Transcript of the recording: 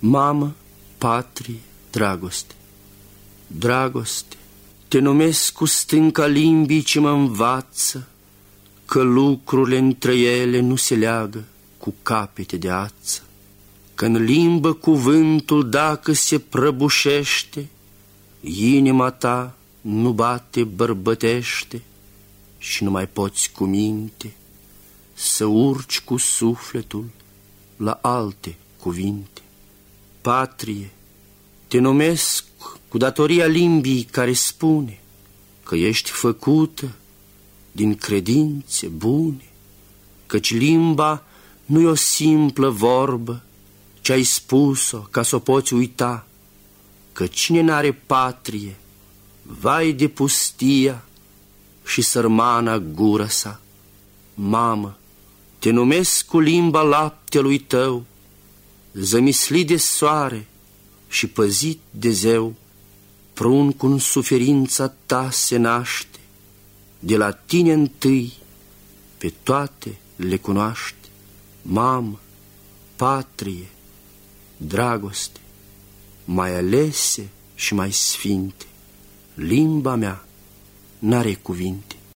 Mamă, patrie, dragoste, dragoste, te numesc cu stânca limbii ce mă învață Că lucrurile între ele nu se leagă cu capete de ață, Că în limbă cuvântul dacă se prăbușește, Inima ta nu bate bărbătește Și nu mai poți cu minte Să urci cu sufletul la alte cuvinte. Patrie, te numesc cu datoria limbii care spune Că ești făcută din credințe bune, Căci limba nu e o simplă vorbă Ce ai spus-o ca să o poți uita, Că cine n-are patrie, vai de pustia Și sărmana gură sa. Mamă, te numesc cu limba laptelui tău, Zămislit de soare și păzit de zeu, Prunc în suferința ta se naște, De la tine întâi pe toate le cunoaște. Mamă, patrie, dragoste, mai alese și mai sfinte, Limba mea n-are cuvinte.